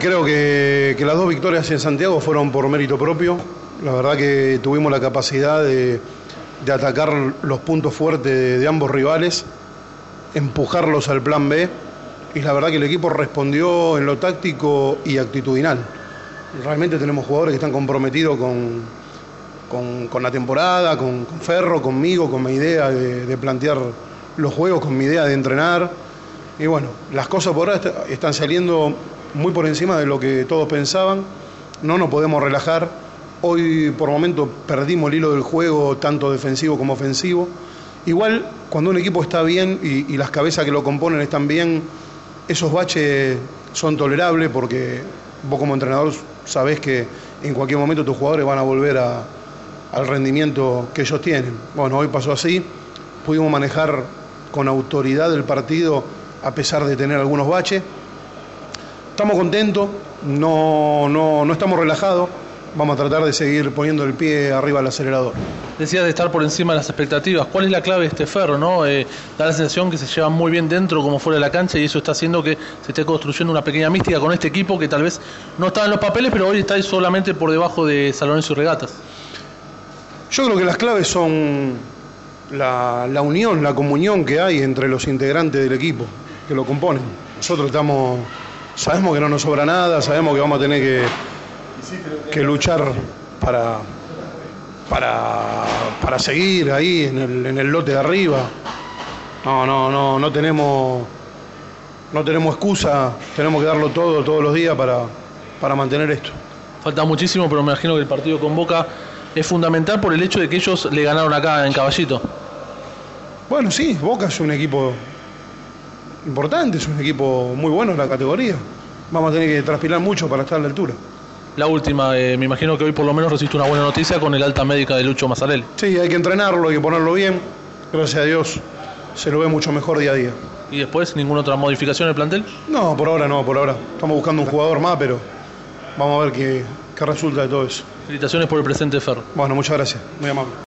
Creo que, las dos victorias en Santiago fueron por mérito propio. La verdad que tuvimos la capacidad de, atacar los puntos fuertes de, ambos rivales, empujarlos al plan B y la verdad que el equipo respondió en lo táctico y actitudinal. Realmente tenemos jugadores que están comprometidos con, la temporada, con, con, Ferro, conmigo, con mi idea de, de, plantear los juegos, con mi idea de entrenar. Y bueno, las cosas por ahora están saliendo muy por encima de lo que todos pensaban. No nos podemos relajar. Hoy por momento perdimos el hilo del juego, tanto defensivo como ofensivo. Igual, cuando un equipo está bien y, las cabezas que lo componen están bien, esos baches son tolerables porque vos como entrenador sabés que en cualquier momento tus jugadores van a volver al rendimiento que ellos tienen. Bueno, hoy pasó así, pudimos manejar con autoridad el partido a pesar de tener algunos baches. Estamos contentos, no, no, no estamos relajados, vamos a tratar de seguir poniendo el pie arriba al acelerador. Decías de estar por encima de las expectativas. ¿Cuál es la clave de este ferro? No? Eh, da la sensación que se lleva muy bien dentro como fuera de la cancha y eso está haciendo que se esté construyendo una pequeña mística con este equipo que tal vez no estaba en los papeles, pero hoy está solamente por debajo de Salones y Regatas. Yo creo que las claves son la, la unión, la comunión que hay entre los integrantes del equipo que lo componen. Nosotros estamos sabemos que no nos sobra nada, sabemos que vamos a tener que, que luchar para, para, para seguir ahí en el, en el lote de arriba. No, no, no, no tenemos, no tenemos excusa, tenemos que darlo todo todos los días para, para mantener esto. Falta muchísimo, pero me imagino que el partido con Boca es fundamental por el hecho de que ellos le ganaron acá en Caballito. Bueno, sí, Boca es un equipo importante, es un equipo muy bueno en la categoría. Vamos a tener que transpirar mucho para estar a la altura. La última, eh, me imagino que hoy por lo menos resiste una buena noticia con el alta médica de Lucho Mazarelli. Sí, hay que entrenarlo, hay que ponerlo bien. Gracias a Dios se lo ve mucho mejor día a día. ¿Y después ninguna otra modificación en el plantel? No, por ahora no, por ahora. Estamos buscando un jugador más, pero vamos a ver qué, qué resulta de todo eso. Felicitaciones por el presente, Ferro. Bueno, muchas gracias. Muy amable.